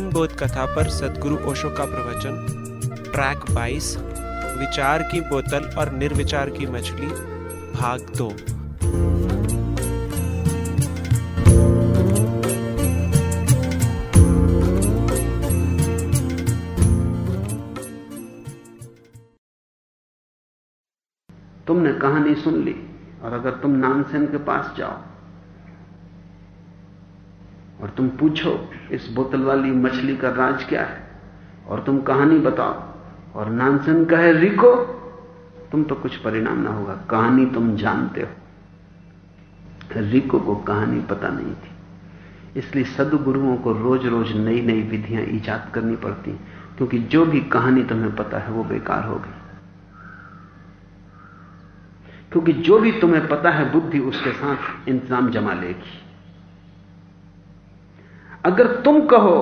जैन बोध कथा पर सदगुरु ओशो का प्रवचन। ट्रैक 22 विचार की बोतल और निर्विचार की मछली, भाग दो। तुमने कहानी सुन ली और अगर तुम नानसेन के पास जाओ और तुम पूछो, इस बोतल वाली मछली का राज क्या है? और तुम कहानी बताओ। और नानसेन कहे, रिको, तुम तो कुछ परिणाम ना होगा। कहानी तुम जानते हो। रिको को कहानी पता नहीं थी। इसलिए सदगुरुओं को रोज रोज नई नई विधियाँ ईजाद करनी पड़ती क्योंकि जो भी कहानी तुम्हें पता है, वो बेकार हो गई। क्योंकि जो भी तुम्हें पता है, बुद्धि उसके साथ इंतज़ाम जमा लेगी। अगर तुम कहो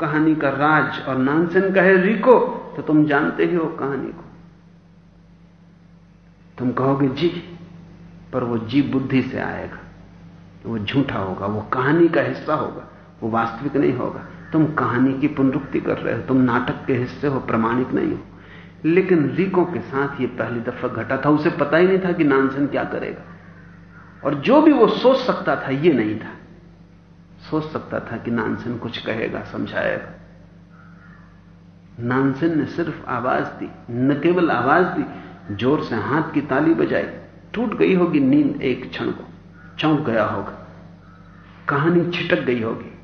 कहानी का राज और नानसेन कहे रिको तो तुम जानते ही हो कहानी को। तुम कहोगे जी, पर वो जी बुद्धि से आएगा। वो झूठा होगा, वो कहानी का हिस्सा होगा, वो वास्तविक नहीं होगा। तुम कहानी की पुनरुक्ति कर रहे हो, तुम नाटक के हिस्से हो, प्रमाणिक नहीं हो। लेकिन रिको के साथ ये पहली दफ़ा घटा था, उसे पता ही नहीं था कि नानसन क्या करेगा। और जो भी वो सोच सकता था, ये नहीं था। सोच सकता था कि नानसेन कुछ कहेगा, समझाएगा। नानसेन ने सिर्फ़ आवाज़ दी, न केवल आवाज़ दी, ज़ोर से हाथ की ताली बजाई, टूट गई होगी नींद एक क्षण को, चौंक गया होगा। कहानी छिटक गई होगी।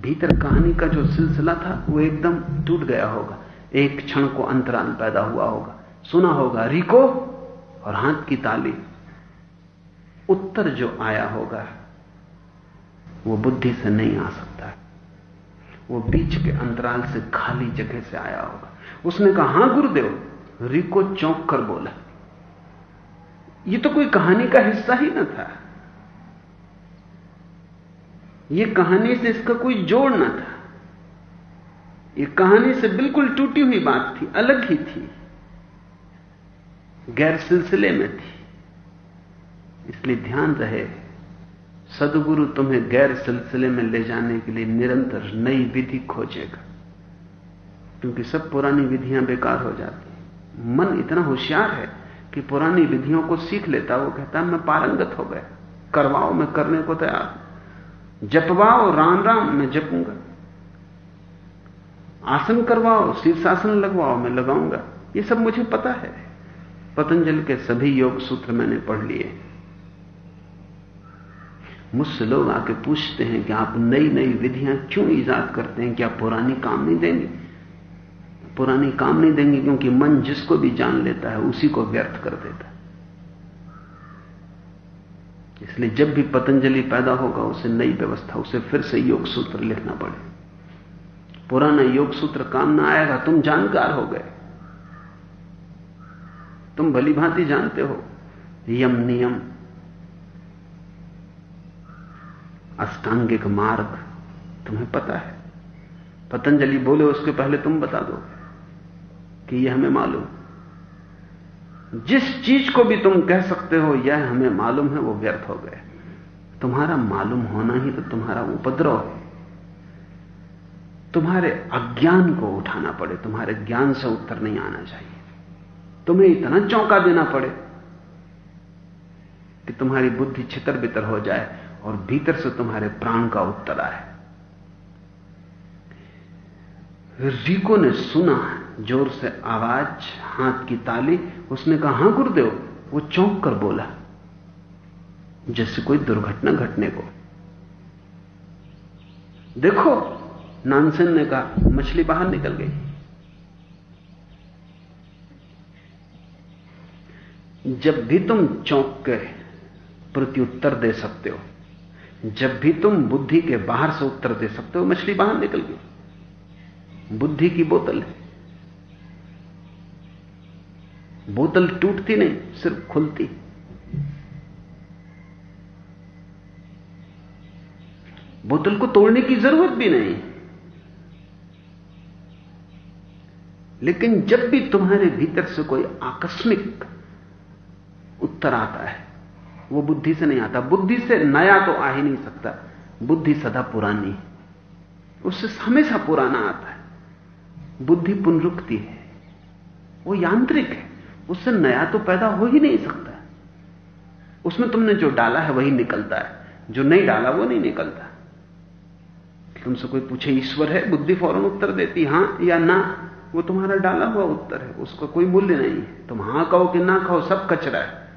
भीतर कहानी का जो सिलसिला था, वो एकदम टूट गया होगा। एक क्षण को अंतराल पैदा हुआ होगा। सुना होगा, रिको! और हाथ की ताली। उत्तर जो आया होगा वो बुद्धि से नहीं आ सकता है। वो बीच के अंतराल से खाली जगह से आया होगा। उसने कहा, हाँ, गुरुदेव। रिको चौंक कर बोला, ये तो कोई कहानी का हिस्सा ही ना था। ये कहानी से इसका कोई जोड़ ना था। ये कहानी से बिल्कुल टूटी हुई बात थी, अलग ही थी। गैर सिलसिले में थी। इसलिए ध्यान रहे सदगुरु तुम्हें गैर सिलसिले में ले जाने के लिए निरंतर नई विधि खोजेगा। क्योंकि सब पुरानी विधियाँ बेकार हो जाती मन इतना होशियार है कि पुरानी विधियों को सीख लेता, वो कहता, मैं पारंगत हो गया। करवाओ, मैं करने को तैयार जपवाओ, राम राम, मैं जपूँगा। आसन करवाओ, शीर्षासन लगवाओ, मैं लगाऊँगा। ये सब मुझे पता है। पतंजलि के सभी योग सूत्र मैंने पढ़ लिए मुझसे लोग आके पूछते हैं कि आप नई नई विधियाँ क्यों ईजाद करते हैं क्या पुरानी काम नहीं देंगे? पुरानी काम नहीं देंगे क्योंकि मन जिसको भी जान लेता है, उसी को व्यर्थ कर देता है। इसलिए जब भी पतंजलि पैदा होगा, उसे नई व्यवस्था, उसे फिर से योग सूत्र लिखना पड़े पुराना योग सूत्र काम ना आएगा, तुम जानकार हो गए। तुम भली भांति जानते हो। यम नियम। अष्टांगिक मार्ग तुम्हें पता है। पतंजलि बोले, उसके पहले तुम बता दो कि यह हमें मालूम जिस चीज़ को भी तुम कह सकते हो, यह हमें मालूम है, वो व्यर्थ हो गए तुम्हारा मालूम होना ही तो तुम्हारा उपद्रव है। तुम्हारे अज्ञान को उठाना पड़े, तुम्हारे ज्ञान से उत्तर नहीं आना चाहिए। तुम्हें इतना चौंका देना पड़े कि तुम्हारी बुद्धि छितर बितर हो जाए। और भीतर से तुम्हारे प्राण का उत्तर आए रिको ने सुना, ज़ोर से आवाज़, हाथ की ताली, उसने कहा, हाँ गुरुदेव, वो चौंक कर बोला, जैसे कोई दुर्घटना घटने को। देखो, नानसेन ने कहा, मछली बाहर निकल गई। जब भी तुम चौंक के प्रत्युत्तर दे सकते हो जब भी तुम बुद्धि के बाहर से उत्तर दे सकते हो, मछली बाहर निकल गई। बुद्धि की बोतल है। बोतल टूटती नहीं, सिर्फ़ खुलती। बोतल को तोड़ने की ज़रूरत भी नहीं। लेकिन जब भी तुम्हारे भीतर से कोई आकस्मिक उत्तर आता है वो बुद्धि से नहीं आता। बुद्धि से नया तो आ ही नहीं सकता। बुद्धि सदा पुरानी है। उससे हमेशा पुराना आता है। बुद्धि पुनरुक्ति है। वो यांत्रिक है। उससे नया तो पैदा हो ही नहीं सकता। उसमें तुमने जो डाला है, वही निकलता है। जो नहीं डाला, वो नहीं निकलता। तुमसे कोई पूछे, ईश्वर है? बुद्धि फ़ौरन उत्तर देती, हाँ या ना? वो तुम्हारा डाला हुआ उत्तर है। उसका कोई मूल्य नहीं है। तुम हाँ कहो कि ना कहो, सब कचरा है।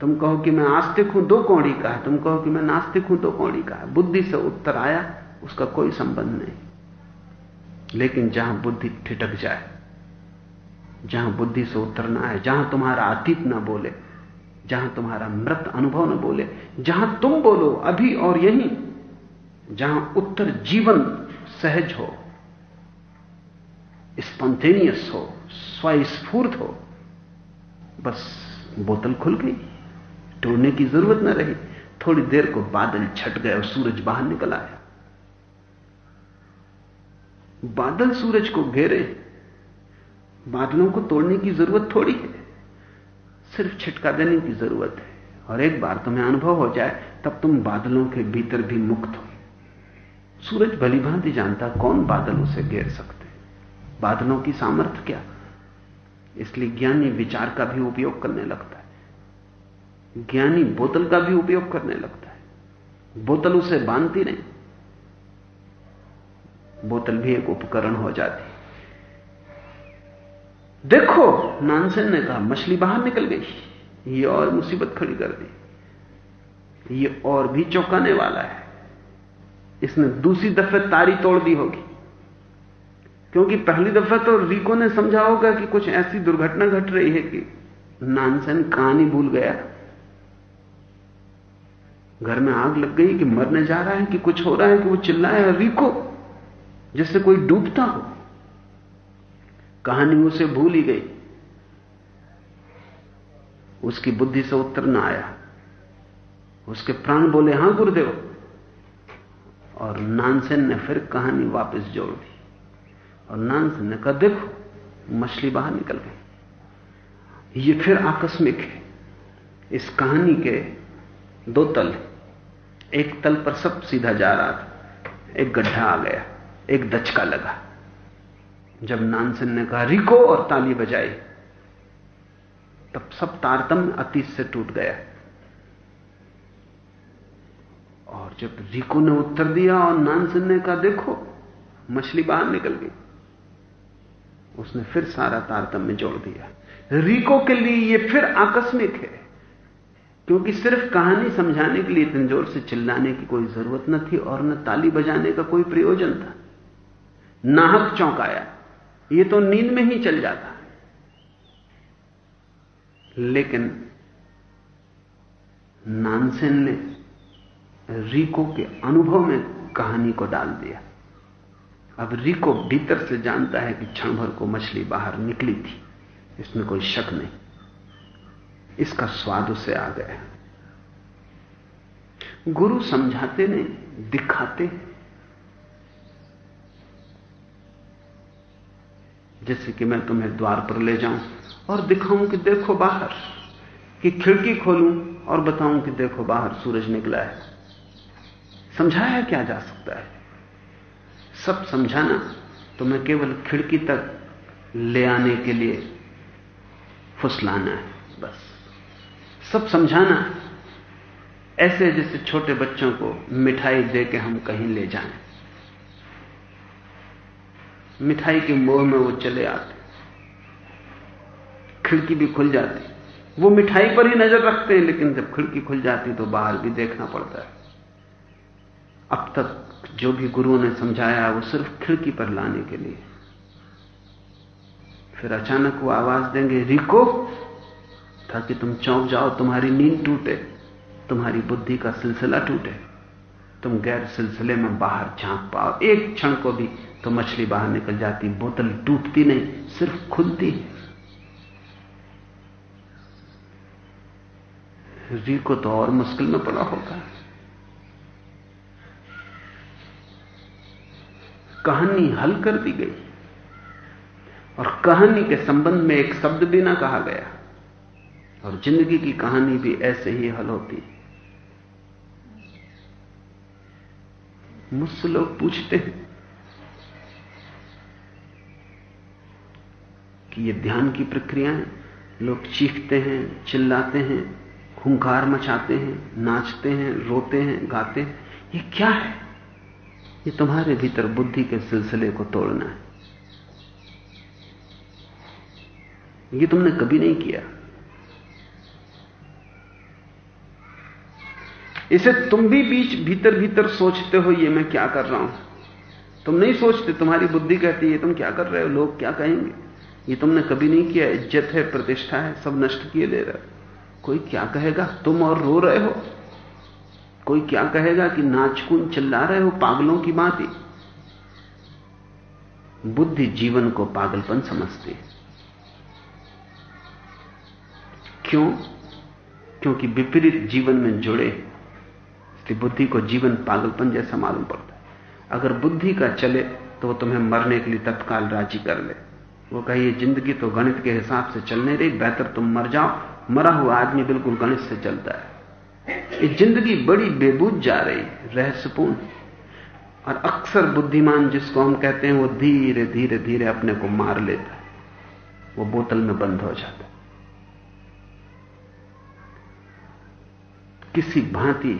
तुम कहो कि मैं आस्तिक हूँ, दो कौड़ी का है। तुम कहो कि मैं नास्तिक हूँ, दो कौड़ी का है। बुद्धि से उत्तर आया, उसका कोई संबंध नहीं। लेकिन जहाँ बुद्धि ठिटक जाए, जहाँ बुद्धि से उत्तर ना आए, जहाँ तुम्हारा अतीत ना बोले, जहाँ तुम्हारा मृत अनुभव न बोले, जहाँ तुम बोलो, अभी और यहीं, जहाँ उत्तर जीवन सहज हो स्पॉन्टेनियस हो, स्वस्फूर्त हो, बस बोतल खुल गई। तोड़ने की ज़रूरत न रही। थोड़ी देर को बादल छट गए और सूरज बाहर निकल आया। बादल सूरज को घेरे। बादलों को तोड़ने की ज़रूरत थोड़ी है। सिर्फ़ छिटका देने की ज़रूरत है। और एक बार तुम्हें अनुभव हो जाए, तब तुम बादलों के भीतर भी मुक्त हो। सूरज भली भांति जानता कौन बादल उसे घेर सकते बादलों की सामर्थ्य क्या? इसलिए ज्ञानी विचार का भी उपयोग करने लगता है। ज्ञानी बोतल का भी उपयोग करने लगता है। बोतल उसे बांधती नहीं। बोतल भी एक उपकरण हो जाती। देखो, नानसेन ने कहा, मछली बाहर निकल गई। ये और मुसीबत खड़ी कर दी। ये और भी चौंकाने वाला है। इसने दूसरी दफे तारी तोड़ दी होगी। क्योंकि पहली दफ़ा तो रिको ने समझा होगा कि कुछ ऐसी दुर्घटना घट रही है कि नानसेन कहानी भूल गया। घर में आग लग गई कि मरने जा रहा है, कि कुछ हो रहा है, कि वो चिल्लाए, रिको जैसे कोई डूबता हो. कहानी उसे भूल ही गई। उसकी बुद्धि से उत्तर ना आया। उसके प्राण बोले, हाँ, गुरुदेव। और नानसेन ने फिर कहानी वापस जोड़ दी। और नानसेन ने कहा, देखो, मछली बाहर निकल गई। ये फिर आकस्मिक है। इस कहानी के दो तल एक तल पर सब सीधा जा रहा था। एक गड्ढा आ गया, एक दचका लगा। जब नानसेन ने कहा, रिको! और ताली बजाई, तब सब तारतम्य अतीत से टूट गया। और जब रिको ने उत्तर दिया और नानसेन ने कहा, देखो, मछली बाहर निकल गई। उसने फिर सारा तारतम्य जोड़ दिया। रिको के लिए यह फिर आकस्मिक है। क्योंकि सिर्फ़ कहानी समझाने के लिए इतने ज़ोर से चिल्लाने की कोई ज़रूरत न थी और न ताली बजाने का कोई प्रयोजन था। नाहक चौंकाया, ये तो नींद में ही चल जाता। लेकिन नानसेन ने रिको के अनुभव में कहानी को डाल दिया। अब रिको भीतर से जानता है कि क्षण भर को मछली बाहर निकली थी, इसमें कोई शक नहीं। इसका स्वाद उसे आ गया। गुरु समझाते नहीं, दिखाते। जैसे कि मैं तुम्हें द्वार पर ले जाऊँ और दिखाऊँ कि देखो बाहर, कि खिड़की खोलूं और बताऊँ कि देखो बाहर सूरज निकला है। समझाया क्या जा सकता है? सब समझाना तो मैं केवल खिड़की तक ले आने के लिए फुसलाना है, बस। सब समझाना ऐसे जैसे छोटे बच्चों को मिठाई दे के हम कहीं ले जाएँ। मिठाई के मोह में वो चले आते खिड़की भी खुल जाती वो मिठाई पर ही नज़र रखते हैं, लेकिन जब खिड़की खुल जाती तो बाहर भी देखना पड़ता है। अब तक जो भी गुरुओं ने समझाया, वो सिर्फ़ खिड़की पर लाने के लिए। फिर अचानक वो आवाज़ देंगे, रिको ताकि तुम चौंक जाओ, तुम्हारी नींद टूटे, तुम्हारी बुद्धि का सिलसिला टूटे। तुम गैर सिलसिले में बाहर झाँक पाओ। एक क्षण को भी तो मछली बाहर निकल जाती, बोतल टूटती नहीं, सिर्फ़ खुलती है। री को तो और मुश्किल में पड़ा होगा। कहानी हल कर दी गई। और कहानी के संबंध में एक शब्द भी ना कहा गया। और ज़िंदगी की कहानी भी ऐसे ही हल होती मुझसे लोग पूछते हैं कि ये ध्यान की प्रक्रियाएँ लोग चीखते हैं, चिल्लाते हैं हुंकार मचाते हैं, नाचते हैं, रोते हैं, गाते हैं। ये क्या है? ये तुम्हारे भीतर बुद्धि के सिलसिले को तोड़ना है। ये तुमने कभी नहीं किया। इसे तुम भी बीच भीतर भीतर सोचते हो, ये मैं क्या कर रहा हूँ? तुम नहीं सोचते, तुम्हारी बुद्धि कहती है तुम क्या कर रहे हो, लोग क्या कहेंगे? ये तुमने कभी नहीं किया, इज़्ज़त है, प्रतिष्ठा है, सब नष्ट किए ले रहे कोई क्या कहेगा, तुम और रो रहे हो? कोई क्या कहेगा कि नाचकुन चिल्ला रहे हो पागलों की बात? ही बुद्धि जीवन को पागलपन समझती है। क्यों? क्योंकि विपरीत जीवन में जुड़े इसलिए बुद्धि को जीवन पागलपन जैसा मालूम पड़ता है। अगर बुद्धि का चले तो वो तुम्हें मरने के लिए तत्काल राज़ी कर ले। वो कहिए ज़िंदगी तो गणित के हिसाब से चलने रही, बेहतर तुम मर जाओ। मरा हुआ आदमी बिल्कुल गणित से चलता है। ये ज़िंदगी बड़ी बेबूज जा रही रहस्यपूर्ण। और अक्सर बुद्धिमान जिसको हम कहते हैं, वो धीरे धीरे धीरे अपने को मार लेता है। वो बोतल में बंद हो जाता है। किसी भांति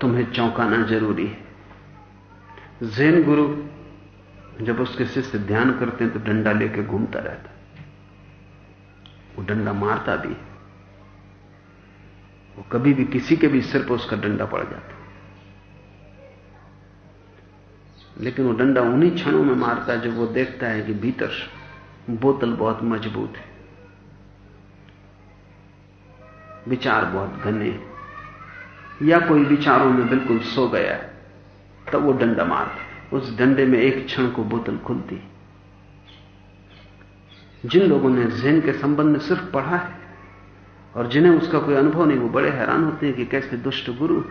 तुम्हें चौंकाना ज़रूरी है। जैन गुरु जब उसके शिष्य ध्यान करते हैं तो डंडा लेके घूमता रहता वो डंडा मारता भी वो कभी भी किसी के भी सिर पर उसका डंडा पड़ जाता लेकिन वो डंडा उन्हीं क्षणों में मारता है जब वो देखता है कि भीतर बोतल बहुत मज़बूत है। विचार बहुत घने या कोई विचारों में बिल्कुल सो गया तब वो डंडा मारता उस डंडे में एक क्षण को बोतल खुलती। जिन लोगों ने जैन के संबंध में सिर्फ़ पढ़ा है, और जिन्हें उसका कोई अनुभव नहीं, वो बड़े हैरान होते हैं कि कैसे दुष्ट गुरु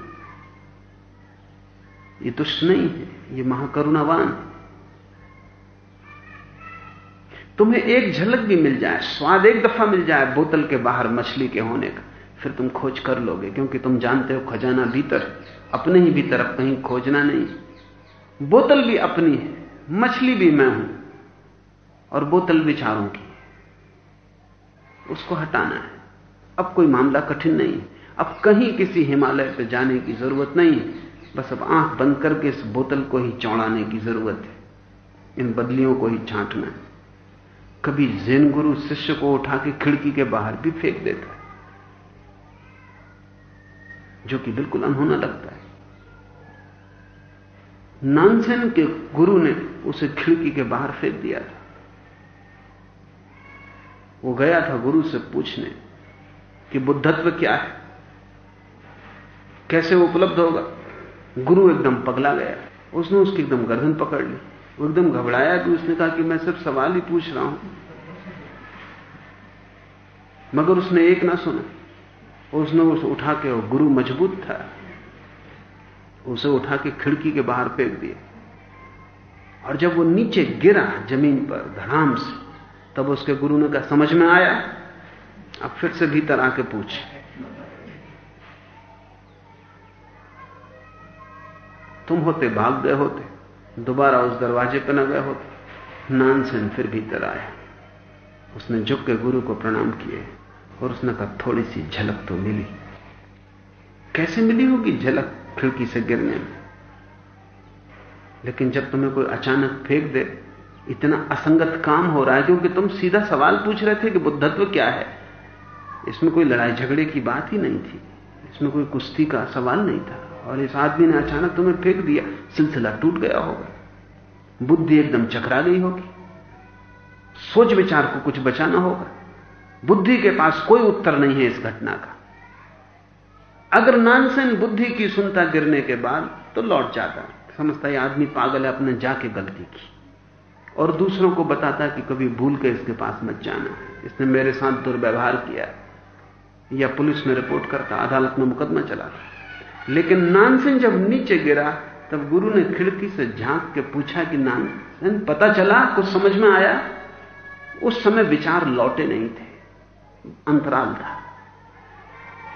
ये दुष्ट नहीं है, ये महाकरुणावान तुम्हें एक झलक भी मिल जाए, स्वाद एक दफ़ा मिल जाए बोतल के बाहर मछली के होने का। फिर तुम खोज कर लोगे, क्योंकि तुम जानते हो खजाना भीतर अपने ही भीतर अब कहीं खोजना नहीं बोतल भी अपनी है, मछली भी मैं हूँ, और बोतल विचारों की उसको हटाना है। अब कोई मामला कठिन नहीं अब कहीं किसी हिमालय पर जाने की ज़रूरत नहीं बस अब आँख बंद करके इस बोतल को ही चौड़ाने की ज़रूरत है। इन बदलियों को ही छांटना है। कभी जैन गुरु शिष्य को उठा के खिड़की के बाहर भी फेंक देता है। जो कि बिल्कुल अनहोना लगता है। नानसेन के गुरु ने उसे खिड़की के बाहर फेंक दिया था। वो गया था गुरु से पूछने कि बुद्धत्व क्या है? कैसे उपलब्ध होगा? गुरु एकदम पगला गया। उसने उसकी एकदम गर्दन पकड़ ली। वो एकदम घबराया कि उसने कहा कि मैं सिर्फ़ सवाल ही पूछ रहा हूँ। मगर उसने एक ना सुना। उसने उसे उठा के गुरु मज़बूत था, उसे उठा के खिड़की के बाहर फेंक दिया। और जब वो नीचे गिरा ज़मीन पर धड़ाम से, तब उसके गुरु ने कहा, समझ में आया? अब फिर से भीतर आके पूछ। तुम होते, भाग गए होते, दोबारा उस दरवाजे पर न गए होते। नानसेन फिर भीतर आया। उसने झुक के गुरु को प्रणाम किए और उसने कहा, थोड़ी सी झलक तो मिली। कैसे मिली होगी झलक खिड़की से गिरने में? लेकिन जब तुम्हें कोई अचानक फेंक दे, इतना असंगत काम हो रहा है क्योंकि तुम सीधा सवाल पूछ रहे थे कि बुद्धत्व क्या है। इसमें कोई लड़ाई झगड़े की बात ही नहीं थी। इसमें कोई कुश्ती का सवाल नहीं था। और इस आदमी ने अचानक तुम्हें फेंक दिया, सिलसिला टूट गया होगा। बुद्धि एकदम चकरा गई होगी। सोच विचार को कुछ बचाना होगा। बुद्धि के पास कोई उत्तर नहीं है इस घटना का। अगर नानसेन बुद्धि की सुनता गिरने के बाद तो लौट जाता। समझता है आदमी पागल है, अपने जाके गलती की। और दूसरों को बताता कि कभी भूल के इसके पास मत जाना। इसने मेरे साथ दुर्व्यवहार किया। या पुलिस में रिपोर्ट करता, अदालत में मुकदमा चला। लेकिन नानसेन जब नीचे गिरा, तब गुरु ने खिड़की से झाँक के पूछा कि, नानसेन, पता चला? कुछ समझ में आया? उस समय विचार लौटे नहीं थे। अंतराल था।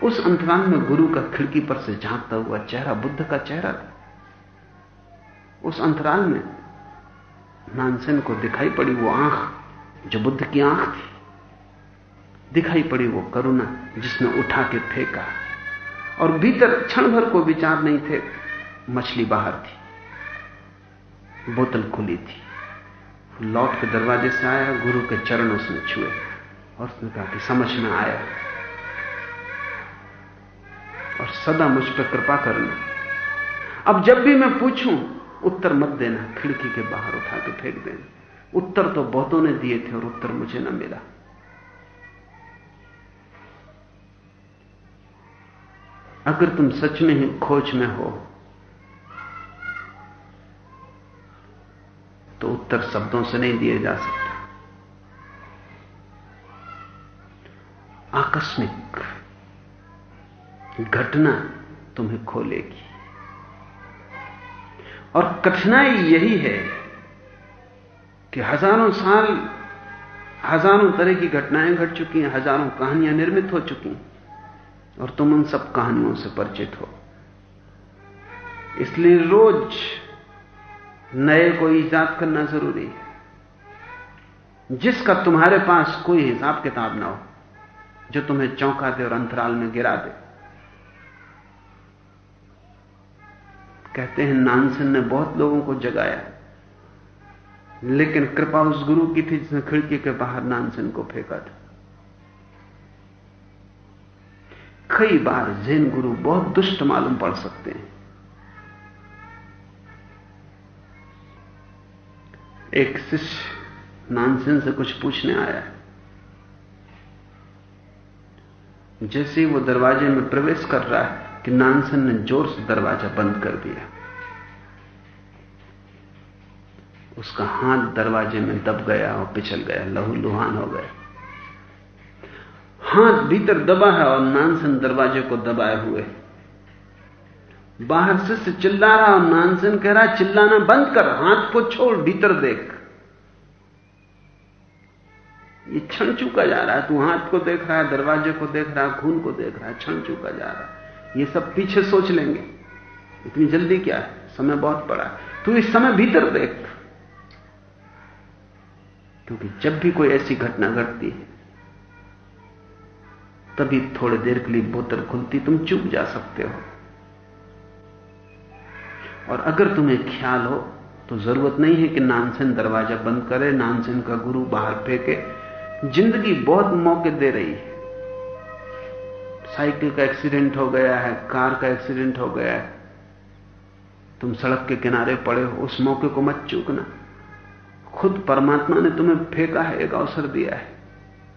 उस अंतराल में गुरु का खिड़की पर से झांकता हुआ चेहरा, बुद्ध का चेहरा था। उस अंतराल में नानसेन को दिखाई पड़ी वो आँख, जो बुद्ध की आँख थी। दिखाई पड़ी वो करुणा, जिसने उठा के फेंका। और भीतर क्षण भर को विचार नहीं थे, मछली बाहर थी। बोतल खुली थी। लौट के दरवाजे से आया, गुरु के चरण उसने छुए। और उसने कहा कि समझ में आया। और सदा मुझ पर कृपा करना। अब जब भी मैं पूछूँ, उत्तर मत देना, खिड़की के बाहर उठा के फेंक देना। उत्तर तो बहुतों ने दिए थे और उत्तर मुझे न मिला। अगर तुम सच में ही खोज में हो तो उत्तर शब्दों से नहीं दिए जा सकते। आकस्मिक घटना तुम्हें खोलेगी। और कठिनाई यही है कि हज़ारों साल, हज़ारों तरह की घटनाएँ घट चुकी हैं, हज़ारों कहानियाँ निर्मित हो चुकी हैं, और तुम उन सब कहानियों से परिचित हो। इसलिए रोज नए को ईजाद करना ज़रूरी है। जिसका तुम्हारे पास कोई हिसाब किताब ना हो जो तुम्हें चौंका दे और अंतराल में गिरा दे। कहते हैं, नानसन ने बहुत लोगों को जगाया, लेकिन कृपा उस गुरु की थी जिसने खिड़की के बाहर नानसन को फेंका था। कई बार जैन गुरु बहुत दुष्ट मालूम पड़ सकते हैं। एक शिष्य नानसन से कुछ पूछने आया। जैसे ही वो दरवाजे में प्रवेश कर रहा है कि नानसन ने ज़ोर से दरवाज़ा बंद कर दिया। उसका हाथ दरवाजे में दब गया और पिछल गया लहू लुहान हो गया। हाथ भीतर दबा है और नानसन दरवाजे को दबाए हुए। बाहर से चिल्ला रहा और नानसन कह रहा चिल्लाना बंद कर, हाथ को छोड़, भीतर देख। ये क्षण चुका जा रहा है। तू हाथ को देख रहा है, दरवाजे को देख रहा है, खून को देख रहा है, क्षण चुका जा रहा है। ये सब पीछे सोच लेंगे। इतनी जल्दी क्या है? समय बहुत बड़ा है। तू इस समय भीतर देख। क्योंकि जब भी कोई ऐसी घटना घटती है, तभी थोड़ी देर के लिए बोतल खुलती, तुम चुप जा सकते हो। और अगर तुम्हें ख्याल हो तो ज़रूरत नहीं है कि नानसेन दरवाज़ा बंद करे, नानसेन का गुरु बाहर फेंके। ज़िंदगी बहुत मौके दे रही है। साइकिल का एक्सीडेंट हो गया है, कार का एक्सीडेंट हो गया है। तुम सड़क के किनारे पड़े हो, उस मौके को मत चूकना। खुद परमात्मा ने तुम्हें फेंका है, एक अवसर दिया है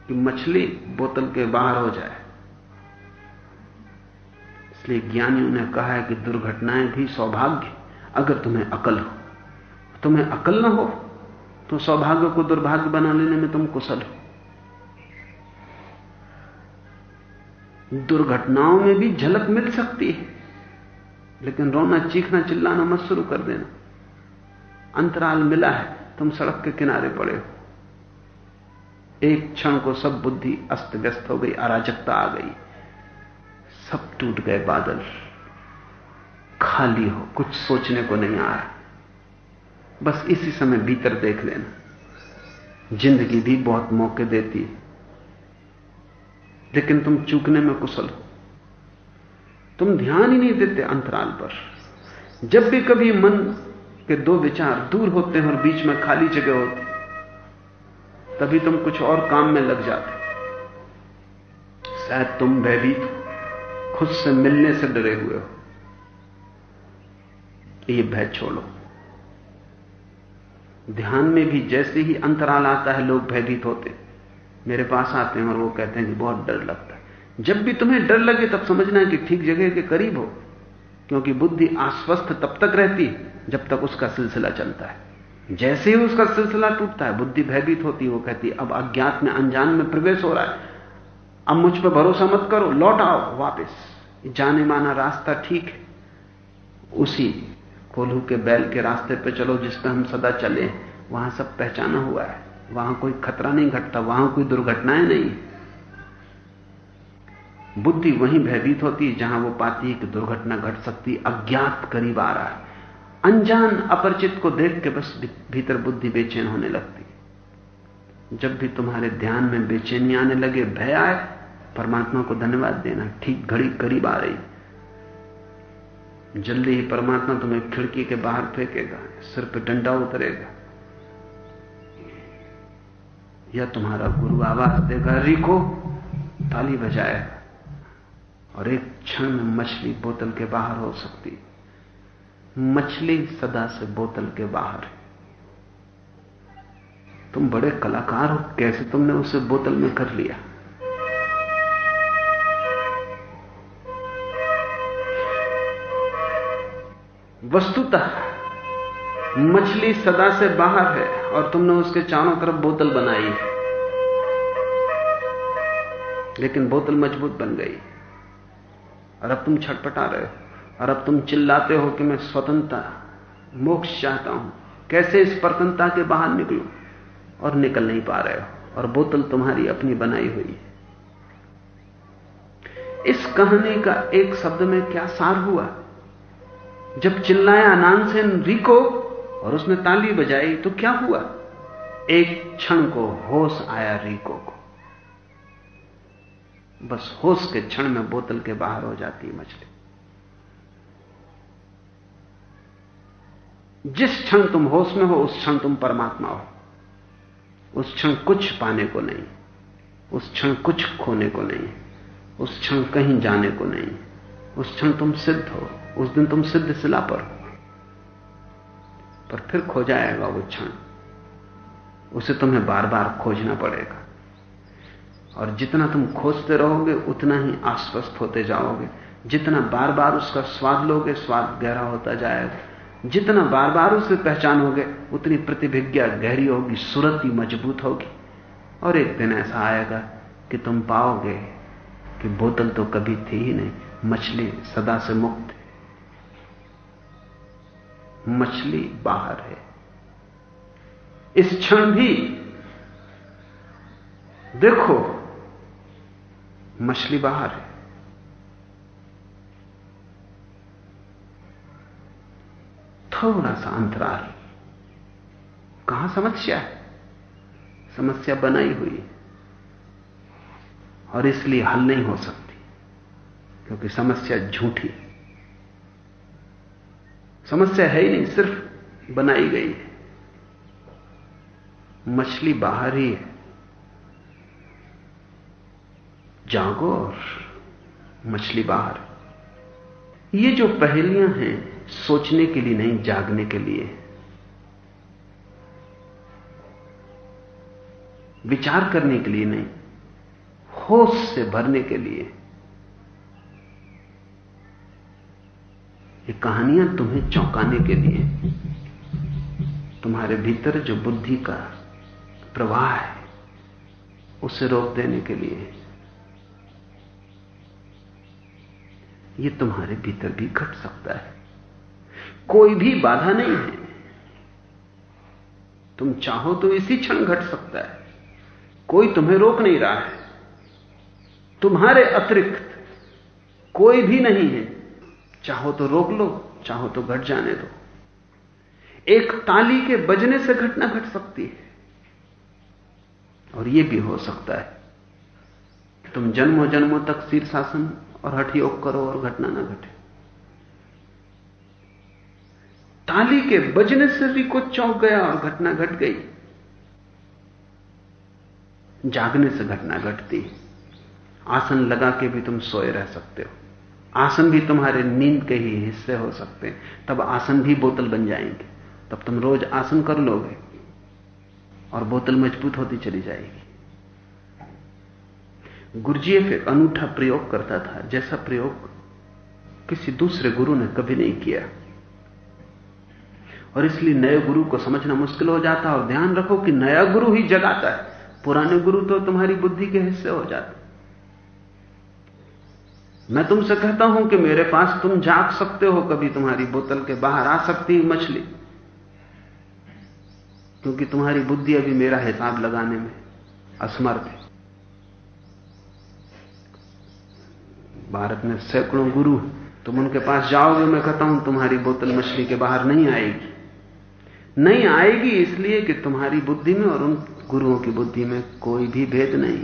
कि मछली बोतल के बाहर हो जाए। इसलिए ज्ञानियों ने कहा है कि दुर्घटनाएँ भी सौभाग्य, अगर तुम्हें अकल हो। तुम्हें अकल ना हो तो सौभाग्य को दुर्भाग्य बना लेने में तुम कुशल हो। दुर्घटनाओं में भी झलक मिल सकती है। लेकिन रोना, चीखना, चिल्लाना मत शुरू कर देना। अंतराल मिला है, तुम सड़क के किनारे पड़े हो। एक क्षण को सब बुद्धि अस्त व्यस्त हो गई, अराजकता आ गई। सब टूट गए बादल। खाली हो, कुछ सोचने को नहीं आ रहा। बस इसी समय भीतर देख लेना। ज़िंदगी भी बहुत मौके देती है। लेकिन तुम चूकने में कुशल हो। तुम ध्यान ही नहीं देते अंतराल पर। जब भी कभी मन के दो विचार दूर होते हैं और बीच में खाली जगह होती तभी तुम कुछ और काम में लग जाते शायद तुम भयभीत खुद से मिलने से डरे हुए हो। ये भय छोड़ो। ध्यान में भी जैसे ही अंतराल आता है, लोग भयभीत होते हैं। मेरे पास आते हैं और वो कहते हैं कि बहुत डर लगता है। जब भी तुम्हें डर लगे, तब समझना कि ठीक जगह के करीब हो, क्योंकि बुद्धि आश्वस्त तब तक रहती जब तक उसका सिलसिला चलता है। जैसे ही उसका सिलसिला टूटता है, बुद्धि भयभीत होती वो कहती अब अज्ञात में, अनजान में प्रवेश हो रहा है। अब मुझ पर भरोसा मत करो, लौट आओ वापस। जाने माना रास्ता ठीक है। उसी कोल्हू के बैल के रास्ते पर चलो, जिस पर हम सदा चले वहाँ सब पहचाना हुआ है। वहाँ कोई खतरा नहीं घटता, वहाँ कोई दुर्घटनाएँ नहीं। बुद्धि वहीं भयभीत होती है जहाँ वो पाती है कि दुर्घटना घट सकती अज्ञात करीब आ रहा है। अनजान अपरिचित को देख के बस भीतर बुद्धि बेचैन होने लगती जब भी तुम्हारे ध्यान में बेचैनी आने लगे, भय आए, परमात्मा को धन्यवाद देना ठीक घड़ी करीब आ रही जल्दी ही परमात्मा तुम्हें खिड़की के बाहर फेंकेगा, सिर पे डंडा उतरेगा। या तुम्हारा गुरु आवाज़ देगा रिको ताली बजाएगा और एक क्षण में मछली बोतल के बाहर हो सकती। मछली सदा से बोतल के बाहर है। तुम बड़े कलाकार हो, कैसे तुमने उसे बोतल में कर लिया? वस्तुतः मछली सदा से बाहर है और तुमने उसके चारों तरफ़ बोतल बनाई है। लेकिन बोतल मज़बूत बन गई। और अब तुम छटपटा रहे हो। और अब तुम चिल्लाते हो कि मैं स्वतंत्रता, मोक्ष चाहता हूँ। कैसे इस परतंत्रता के बाहर निकलूं? और निकल नहीं पा रहे हो। और बोतल तुम्हारी अपनी बनाई हुई है। इस कहानी का एक शब्द में क्या सार हुआ? जब चिल्लाया नानसेन रिको और उसने ताली बजाई तो क्या हुआ? एक क्षण को होश आया रीको को। बस होश के क्षण में बोतल के बाहर हो जाती मछली। जिस क्षण तुम होश में हो, उस क्षण तुम परमात्मा हो। उस क्षण कुछ पाने को नहीं। उस क्षण कुछ खोने को नहीं। उस क्षण कहीं जाने को नहीं। उस क्षण तुम सिद्ध हो। उस दिन तुम सिद्ध सिला पर हो। पर फिर खो जाएगा वो क्षण। उसे तुम्हें बार बार खोजना पड़ेगा। और जितना तुम खोजते रहोगे, उतना ही आश्वस्त होते जाओगे। जितना बार बार उसका स्वाद लोगे, स्वाद गहरा होता जाएगा। जितना बार बार उसे पहचानोगे, उतनी प्रतिभिज्ञा गहरी होगी, सुरत मज़बूत होगी। और एक दिन ऐसा आएगा कि तुम पाओगे कि बोतल तो कभी थी ही नहीं, मछली सदा से मुक्त मछली बाहर है। इस क्षण भी देखो, मछली बाहर है। थोड़ा सा अंतराल। कहाँ समस्या है? समस्या बनाई हुई है। और इसलिए हल नहीं हो सकती, क्योंकि समस्या झूठी समस्या है ही नहीं, सिर्फ़ बनाई गई है। मछली बाहर ही है। जागो और मछली बाहर। ये जो पहेलियाँ हैं, सोचने के लिए नहीं, जागने के लिए। विचार करने के लिए नहीं, होश से भरने के लिए। ये कहानियाँ तुम्हें चौंकाने के लिए तुम्हारे भीतर जो बुद्धि का प्रवाह है, उसे रोक देने के लिए ये तुम्हारे भीतर भी घट सकता है। कोई भी बाधा नहीं है। तुम चाहो तो इसी क्षण घट सकता है। कोई तुम्हें रोक नहीं रहा है। तुम्हारे अतिरिक्त कोई भी नहीं है। चाहो तो रोक लो, चाहो तो घट जाने दो। एक ताली के बजने से घटना घट सकती है। और यह भी हो सकता है तुम जन्मों जन्मों तक शीर्षासन और हठ योग करो और घटना ना घटे। ताली के बजने से भी कुछ चौंक गया और घटना घट गई। जागने से घटना घटती। आसन लगा के भी तुम सोए रह सकते हो। आसन भी तुम्हारे नींद के ही हिस्से हो सकते हैं। तब आसन भी बोतल बन जाएँगे। तब तुम रोज आसन कर लोगे और बोतल मज़बूत होती चली जाएगी। गुरुजी एक अनूठा प्रयोग करता था, जैसा प्रयोग किसी दूसरे गुरु ने कभी नहीं किया। और इसलिए नए गुरु को समझना मुश्किल हो जाता है और ध्यान रखो कि नया गुरु ही जगाता है। पुराने गुरु तो तुम्हारी बुद्धि के हिस्से हो जाते मैं तुमसे कहता हूँ कि मेरे पास तुम जाग सकते हो कभी तुम्हारी बोतल के बाहर आ सकती मछली। क्योंकि तुम्हारी बुद्धि अभी मेरा हिसाब लगाने में असमर्थ है। भारत में सैकड़ों गुरु तुम उनके पास जाओगे, मैं कहता हूँ, तुम्हारी बोतल मछली के बाहर नहीं आएगी। नहीं आएगी इसलिए कि तुम्हारी बुद्धि में और उन गुरुओं की बुद्धि में कोई भी भेद नहीं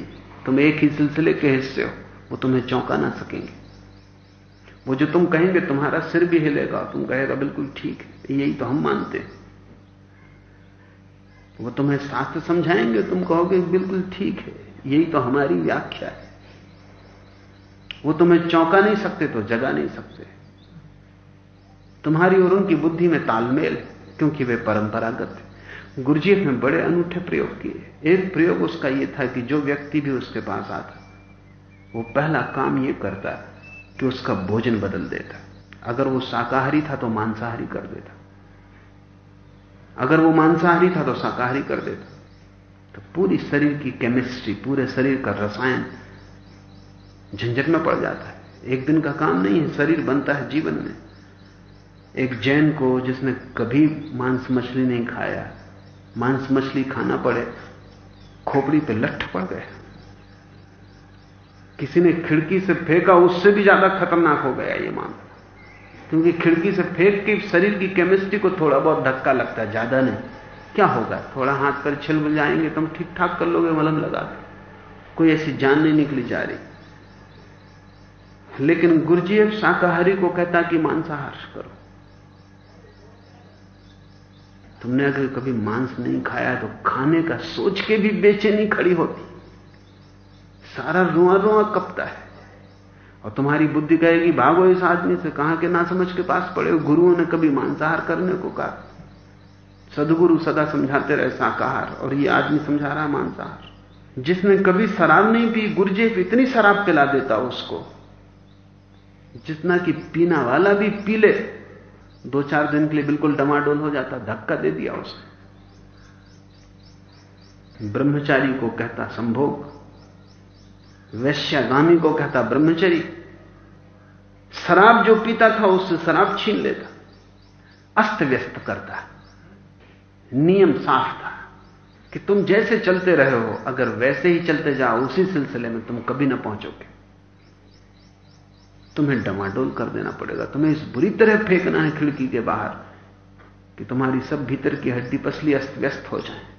तुम एक ही सिलसिले के हिस्से हो। वो तुम्हें चौंका ना सकेंगे। वो जो तुम कहेंगे, तुम्हारा सिर भी हिलेगा। तुम कहेगा, बिल्कुल ठीक है, यही तो हम मानते हैं। वो तुम्हें शास्त्र समझाएँगे, तुम कहोगे, बिल्कुल ठीक है, यही तो हमारी व्याख्या है। वो तुम्हें चौंका नहीं सकते तो जगा नहीं सकते। तुम्हारी और उनकी बुद्धि में तालमेल, क्योंकि वे परंपरागत है। गुरुजीफ ने बड़े अनूठे प्रयोग किए। एक प्रयोग उसका यह था कि जो व्यक्ति भी उसके पास आता वो पहला काम यह करता कि उसका भोजन बदल देता। अगर वो शाकाहारी था तो मांसाहारी कर देता। अगर वो मांसाहारी था तो शाकाहारी कर देता। तो पूरी शरीर की केमिस्ट्री पूरे शरीर का रसायन झंझट में पड़ जाता है। एक दिन का काम नहीं है, शरीर बनता है जीवन में। एक जैन को जिसने कभी मांस मछली नहीं खाया, मांस मछली खाना पड़े, खोपड़ी पे लठ पड़ गया। किसी ने खिड़की से फेंका, उससे भी ज़्यादा खतरनाक हो गया ये मान। क्योंकि खिड़की से फेंक के शरीर की केमिस्ट्री को थोड़ा बहुत धक्का लगता है, ज़्यादा नहीं। क्या होगा? थोड़ा हाथ पर छिल जाएँगे, तुम ठीक ठाक कर लोगे, मलम लगा कोई ऐसी जान नहीं निकली जा रही। लेकिन गुरुजी गुरुजीएफ शाकाहारी को कहता कि मांसाहार करो। तुमने अगर कभी मांस नहीं खाया तो खाने का सोच के भी बेचैनी खड़ी होती। सारा रुआ रुआ कपता है। और तुम्हारी बुद्धि कहेगी, भागो इस आदमी से, कहा के ना समझ के पास पड़े गुरुओं ने कभी मांसाहार करने को कहा। सदगुरु सदा समझाते रहे, शाकाहार। और ये आदमी समझा रहा मांसाहार। जिसने कभी शराब नहीं पी, गुरजेब इतनी शराब पिला देता उसको। जितना कि पीना वाला भी पी ले दो चार दिन के लिए बिल्कुल डमाडोल हो जाता, धक्का दे दिया उसने। ब्रह्मचारी को कहता, संभोग। वैश्यागामी को कहता, ब्रह्मचरी, शराब जो पीता था, उससे शराब छीन लेता, अस्त व्यस्त करता। नियम साफ़ था कि तुम जैसे चलते रहे हो, अगर वैसे ही चलते जाओ, उसी सिलसिले में तुम कभी ना पहुंचोगे। तुम्हें डमाडोल कर देना पड़ेगा, तुम्हें इस बुरी तरह फेंकना है खिड़की के बाहर कि तुम्हारी सब भीतर की हड्डी पसली अस्त व्यस्त हो जाए।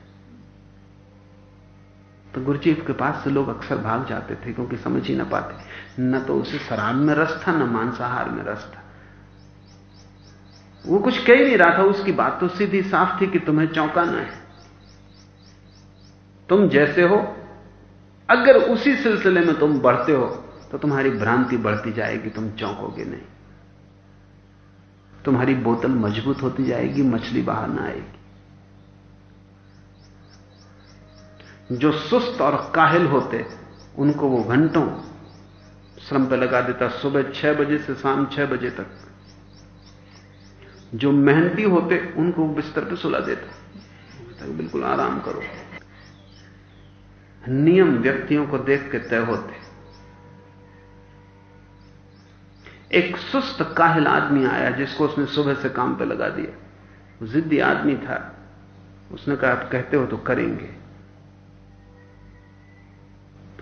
तो गुरुजीत के पास से लोग अक्सर भाग जाते थे, क्योंकि समझ ही ना पाते। न तो उसे शराब में रस था, न मांसाहार में रस था। वो कुछ कह ही नहीं रहा था, उसकी बात तो सीधी साफ़ थी कि तुम्हें चौंकाना है। तुम जैसे हो, अगर उसी सिलसिले में तुम बढ़ते हो तो तुम्हारी भ्रांति बढ़ती जाएगी, तुम चौंकोगे नहीं। तुम्हारी बोतल मज़बूत होती जाएगी, मछली बाहर ना आएगी। जो सुस्त और काहिल होते, उनको वो घंटों श्रम पे लगा देता, सुबह छह बजे से शाम छह बजे तक। जो मेहनती होते, उनको बिस्तर पे सुला देता। तक बिल्कुल आराम करो। नियम व्यक्तियों को देख के तय होते। एक सुस्त, काहिल आदमी आया, जिसको उसने सुबह से काम पे लगा दिया। जिद्दी आदमी था। उसने कहा, आप कहते हो तो करेंगे।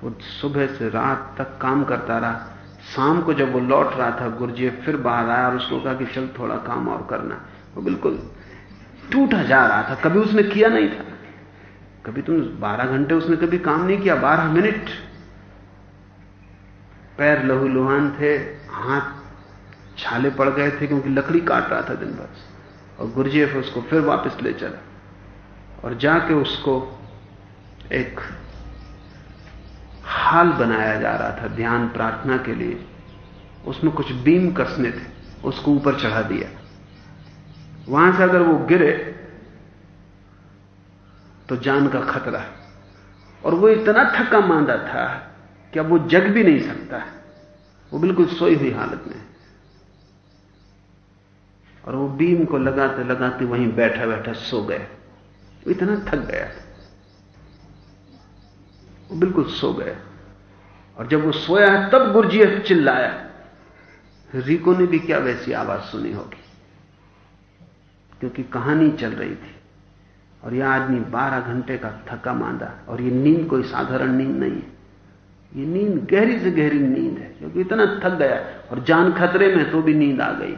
तो सुबह से रात तक काम करता रहा। शाम को जब वो लौट रहा था, गुरजी फिर बाहर आया और उसको कहा कि चल थोड़ा काम और करना। वो बिल्कुल टूटा जा रहा था, कभी उसने किया नहीं था। कभी तुम बारह घंटे उसने कभी काम नहीं किया, बारह मिनट। पैर लहू लुहान थे, हाथ छाले पड़ गए थे क्योंकि लकड़ी काट रहा था दिन भर और गुरजेफ उसको फिर वापस ले चला। और जाके उसको एक हाल बनाया जा रहा था ध्यान प्रार्थना के लिए। उसमें कुछ बीम कसने थे, उसको ऊपर चढ़ा दिया। वहाँ से अगर वो गिरे तो जान का खतरा। और वो इतना थका मांदा था कि अब वो जग भी नहीं सकता वो बिल्कुल सोई हुई हालत में और वो बीम को लगाते लगाते वहीं बैठा बैठा सो गए इतना थक गया वो बिल्कुल सो गया और जब वो सोया है, तब गुरजी चिल्लाया। रिको ने भी क्या वैसी आवाज़ सुनी होगी? क्योंकि कहानी चल रही थी। और यह आदमी बारह घंटे का थका मांदा, और ये नींद कोई साधारण नींद नहीं है। ये नींद गहरी से गहरी नींद है, क्योंकि इतना थक गया और जान खतरे में तो भी नींद आ गई।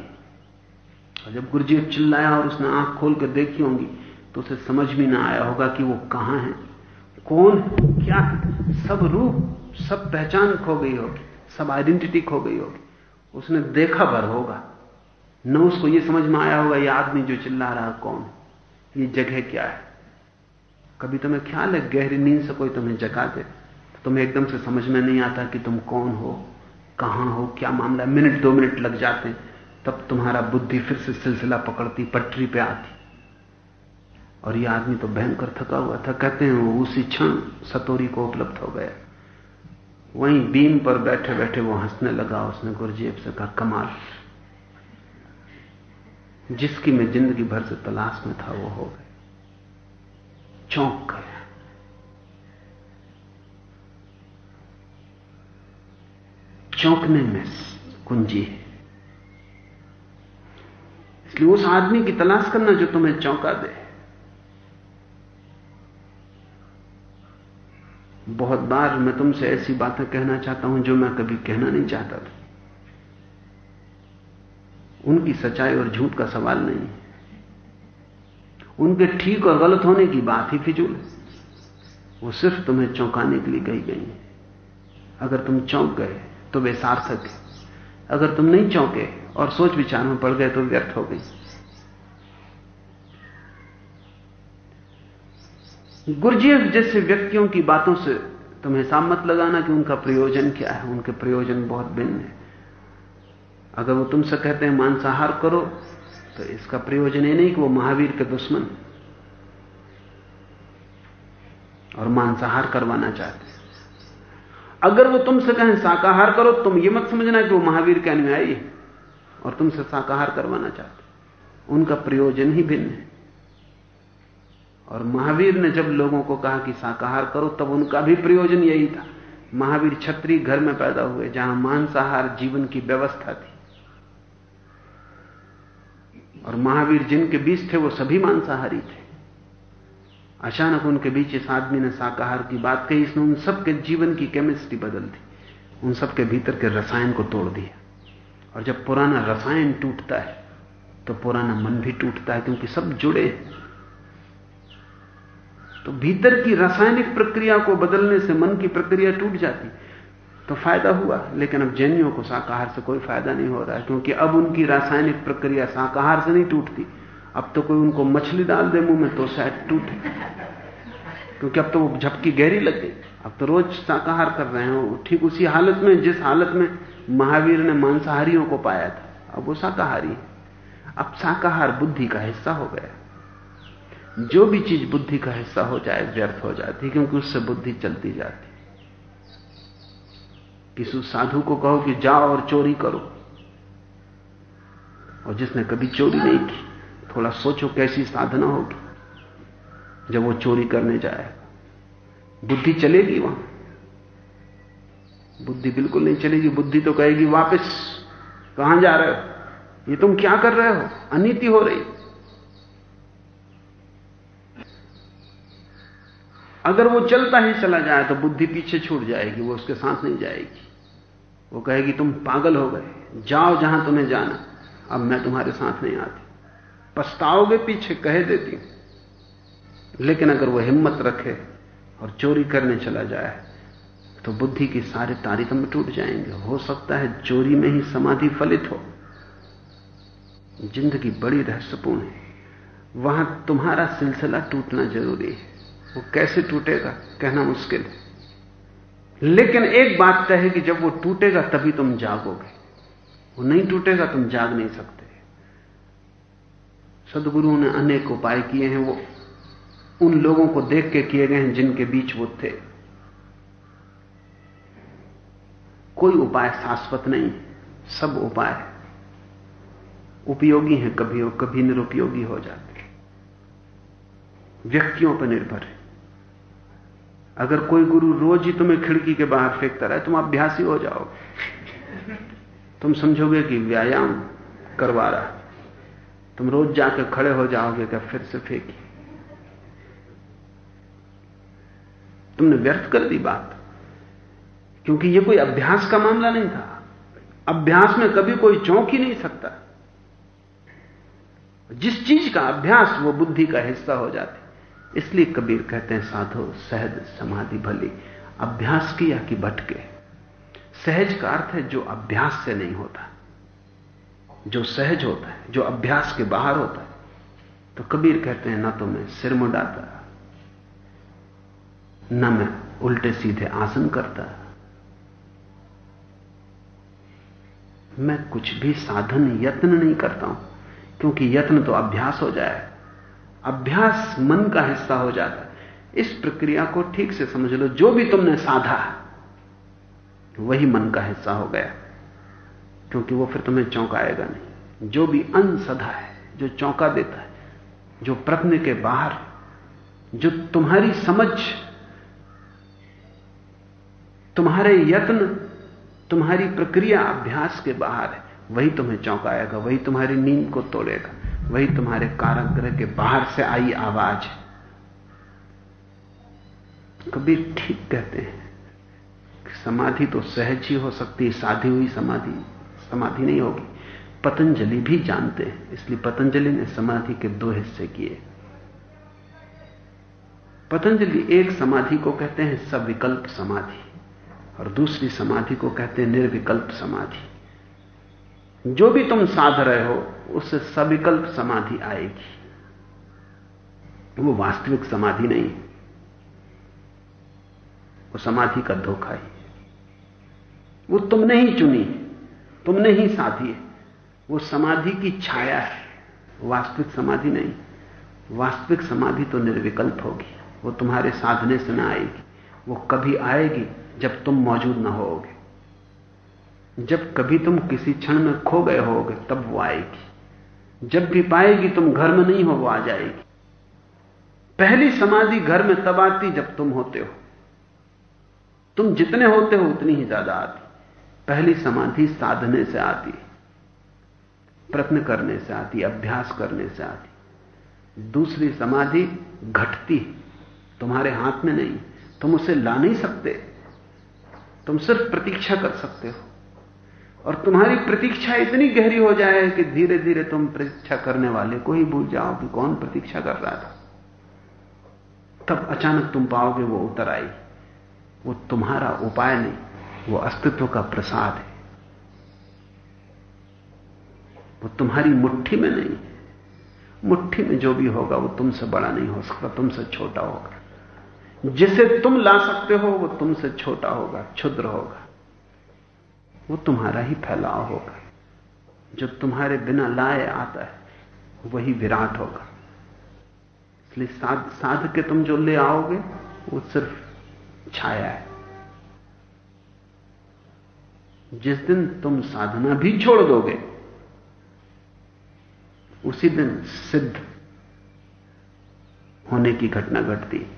और जब गुरुजी चिल्लाया और उसने आँख खोल कर देखी होंगी तो उसे समझ भी ना आया होगा कि वो कहाँ है। कौन, क्या, सब रूप, सब पहचान खो गई होगी, सब आइडेंटिटी खो गई होगी। उसने देखा भर होगा। न उसको ये समझ में आया होगा, ये आदमी जो चिल्ला रहा कौन? ये जगह क्या है? कभी तुम्हें ख्याल है, गहरी नींद से कोई तुम्हें जगा दे? तुम्हें एकदम से समझ में नहीं आता कि तुम कौन हो, कहाँ हो, क्या मामला मिनट, दो मिनट लग जाते तब तुम्हारा बुद्धि फिर से सिलसिला पकड़ती, पटरी पे आती। और ये आदमी तो भयंकर थका हुआ था। कहते हैं वो उसी क्षण सतोरी को उपलब्ध हो गया। वहीं बीम पर बैठे बैठे वो हंसने लगा। उसने गुरजेब से कहा, कमाल। जिसकी मैं ज़िंदगी भर से तलाश में था, वो हो गए चौंक गया चौंकने में कुंजी है। इसलिए उस आदमी की तलाश करना जो तुम्हें चौंका दे। बहुत बार मैं तुमसे ऐसी बातें कहना चाहता हूँ जो मैं कभी कहना नहीं चाहता था। उनकी सच्चाई और झूठ का सवाल नहीं। है उनके ठीक और गलत होने की बात ही फिजूल है। वो सिर्फ़ तुम्हें चौंकाने के लिए कही गई अगर तुम चौंक गए तो वे सार्थक है। अगर तुम नहीं चौंके और सोच विचार में पड़ गए तो व्यर्थ हो गई। गुरजीएफ जैसे व्यक्तियों की बातों से तुम हिसाब मत लगाना कि उनका प्रयोजन क्या है। उनके प्रयोजन बहुत भिन्न है। अगर वो तुमसे कहते हैं, मांसाहार करो तो इसका प्रयोजन ये नहीं कि वो महावीर के दुश्मन और मांसाहार करवाना चाहते अगर वो तुमसे कहें, शाकाहार करो, तुम ये मत समझना कि वो महावीर के अनुयायी है और तुमसे शाकाहार करवाना चाहते उनका प्रयोजन ही भिन्न है। और महावीर ने जब लोगों को कहा कि शाकाहार करो, तब उनका भी प्रयोजन यही था। महावीर छत्री घर में पैदा हुए, जहाँ मांसाहार जीवन की व्यवस्था थी। और महावीर जिनके बीच थे, वो सभी मांसाहारी थे। अचानक उनके बीच इस आदमी ने शाकाहार की बात कही, इसने उन सबके जीवन की केमिस्ट्री बदल दी। उन सबके भीतर के रसायन को तोड़ दिया। और जब पुराना रसायन टूटता है तो पुराना मन भी टूटता है, क्योंकि सब जुड़े हैं। तो भीतर की रासायनिक प्रक्रिया को बदलने से मन की प्रक्रिया टूट जाती। तो फ़ायदा हुआ, लेकिन अब जैनियों को शाकाहार से कोई फ़ायदा नहीं हो रहा है, क्योंकि अब उनकी रासायनिक प्रक्रिया शाकाहार से नहीं टूटती। अब तो कोई उनको मछली डाल दे मुँह में तो शायद टूटे। क्योंकि अब तो वो झपकी गहरी लग गई। अब तो रोज शाकाहार कर रहे हैं ठीक उसी हालत में, जिस हालत में महावीर ने मांसाहारियों को पाया था। अब वो शाकाहारी अब शाकाहार बुद्धि का हिस्सा हो गया। जो भी चीज़ बुद्धि का हिस्सा हो जाए, व्यर्थ हो जाती है क्योंकि उससे बुद्धि चलती जाती। किसी साधु को कहो कि जाओ और चोरी करो। और जिसने कभी चोरी नहीं की, थोड़ा सोचो कैसी साधना होगी। जब वो चोरी करने जाए, बुद्धि चलेगी वहाँ। बुद्धि बिल्कुल नहीं चलेगी, बुद्धि तो कहेगी, वापस कहाँ जा रहे हो? ये तुम क्या कर रहे हो? अनिति हो रही अगर वो चलता ही चला जाए तो बुद्धि पीछे छूट जाएगी, वो उसके साथ नहीं जाएगी। वो कहेगी, तुम पागल हो गए, जाओ जहाँ तुम्हें जाना, अब मैं तुम्हारे साथ नहीं आती। पछताओगे पीछे, कह देती हूँ। लेकिन अगर वो हिम्मत रखे और चोरी करने चला जाए तो बुद्धि की सारे तारितम टूट जाएँगे। हो सकता है चोरी में ही समाधि फलित हो। ज़िंदगी बड़ी रहस्यपूर्ण है। वहाँ तुम्हारा सिलसिला टूटना ज़रूरी है। वो कैसे टूटेगा? कहना मुश्किल है। लेकिन एक बात तय है कि जब वो टूटेगा, तभी तुम जागोगे। वो नहीं टूटेगा, तुम जाग नहीं सकते। सदगुरु ने अनेक उपाय किए हैं। वो उन लोगों को देख के किए गए हैं जिनके बीच वो थे। कोई उपाय शाश्वत नहीं। सब उपाय उपयोगी हैं कभी और कभी निरुपयोगी हो जाते व्यक्तियों पर निर्भर है। अगर कोई गुरु रोज ही तुम्हें खिड़की के बाहर फेंकता रहे, तुम अभ्यासी हो जाओगे। तुम समझोगे कि व्यायाम करवा रहा तुम रोज जाकर खड़े हो जाओगे क्या फिर से फेंकी। तुमने व्यर्थ कर दी बात। क्योंकि यह कोई अभ्यास का मामला नहीं था। अभ्यास में कभी कोई चौंक ही नहीं सकता। जिस चीज़ का अभ्यास वो बुद्धि का हिस्सा हो जाती। इसलिए कबीर कहते हैं, साधो, सहज, समाधि, भली। अभ्यास किया कि भटके सहज का अर्थ है जो अभ्यास से नहीं होता। जो सहज होता है, जो अभ्यास के बाहर होता है। तो कबीर कहते हैं, ना तो मैं सिर मुडाता, न मैं उल्टे सीधे आसन करता। मैं कुछ भी साधन, यत्न नहीं करता हूँ, क्योंकि यत्न तो अभ्यास हो जाए। अभ्यास मन का हिस्सा हो जाता है। इस प्रक्रिया को ठीक से समझ लो, जो भी तुमने साधा वही मन का हिस्सा हो गया। क्योंकि वो फिर तुम्हें चौंकाएगा नहीं। जो भी अनसधा है, जो चौंका देता है, जो प्रश्न के बाहर, जो तुम्हारी समझ, तुम्हारे यत्न, तुम्हारी प्रक्रिया अभ्यास के बाहर है, वही तुम्हें चौंकाएगा, वही तुम्हारी नींद को तोड़ेगा। वही तुम्हारे कारागृह के बाहर से आई आवाज़। है ठीक कहते हैं समाधि तो सहज ही हो सकती है साधी हुई समाधि समाधि नहीं होगी। पतंजलि भी जानते हैं, इसलिए पतंजलि ने समाधि के दो हिस्से किए। पतंजलि एक समाधि को कहते हैं सविकल्प समाधि, और दूसरी समाधि को कहते हैं निर्विकल्प समाधि। जो भी तुम साध रहे हो, उससे सविकल्प समाधि आएगी। वो वास्तविक समाधि नहीं वो समाधि का धोखा ही वो तुमने ही चुनी तुमने ही साधी है। वो समाधि की छाया है। वास्तविक समाधि नहीं वास्तविक समाधि तो निर्विकल्प होगी। वो तुम्हारे साधने से ना आएगी। वो कभी आएगी जब तुम मौजूद ना होगे। जब कभी तुम किसी क्षण में खो गए होगे, तब वो आएगी। जब भी पाएगी, तुम घर में नहीं हो, वो आ जाएगी। पहली समाधि घर में तब आती जब तुम होते हो। तुम जितने होते हो, उतनी ही ज़्यादा आती। पहली समाधि साधने से आती प्रश्न करने से आती, अभ्यास करने से आती। दूसरी समाधि घटती, तुम्हारे हाथ में नहीं। तुम उसे ला नहीं सकते। तुम सिर्फ़ प्रतीक्षा कर सकते हो। और तुम्हारी प्रतीक्षा इतनी गहरी हो जाए कि धीरे धीरे तुम प्रतीक्षा करने वाले को ही भूल जाओ कि कौन प्रतीक्षा कर रहा था। तब अचानक तुम पाओगे वो उतर आई। वो तुम्हारा उपाय नहीं, वो अस्तित्व का प्रसाद है। वो तुम्हारी मुट्ठी में नहीं है। मुट्ठी में जो भी होगा, वो तुमसे बड़ा नहीं हो सकता, तुमसे छोटा होगा। जिसे तुम ला सकते हो, वो तुमसे छोटा होगा, क्षुद्र होगा। वो तुम्हारा ही फैलाव होगा। जो तुम्हारे बिना लाए आता है, वही विराट होगा। इसलिए साध साध के तुम जो ले आओगे, वो सिर्फ़ छाया है। जिस दिन तुम साधना भी छोड़ दोगे, उसी दिन सिद्ध होने की घटना घटती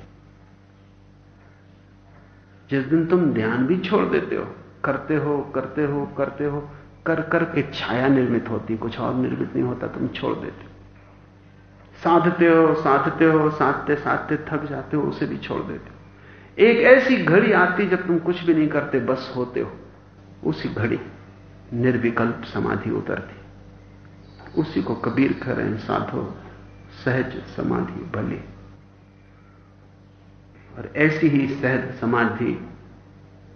जिस दिन तुम ध्यान भी छोड़ देते हो करते हो करते हो करते हो, कर कर के छाया निर्मित होती, कुछ और निर्मित नहीं होता, तुम छोड़ देते साधते हो साधते हो, साधते साधते थक जाते हो, उसे भी छोड़ देते हो। एक ऐसी घड़ी आती जब तुम कुछ भी नहीं करते, बस होते हो, उसी घड़ी निर्विकल्प समाधि उतरती। उसी को कबीर कह रहे हैं साधो, सहज समाधि, भले। और ऐसी ही सहज समाधि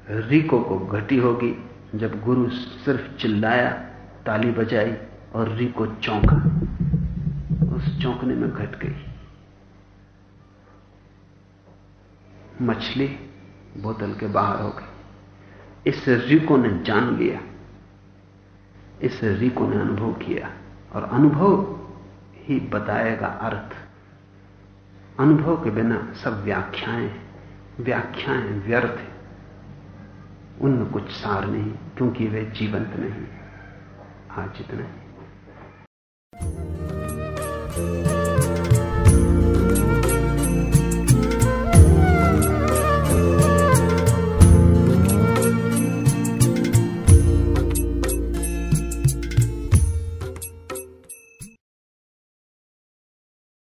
रिको को घटी होगी जब गुरु सिर्फ़ चिल्लाया, ताली बजाई और रिको चौंका। उस चौंकने में घट गई। मछली बोतल के बाहर हो गई। इस रिको ने जान लिया। इस रिको ने अनुभव किया और अनुभव ही बताएगा अर्थ। अनुभव के बिना सब व्याख्याएँ व्याख्याएँ व्यर्थ उनमें कुछ सार नहीं क्योंकि वे जीवंत नहीं। आज इतना ही।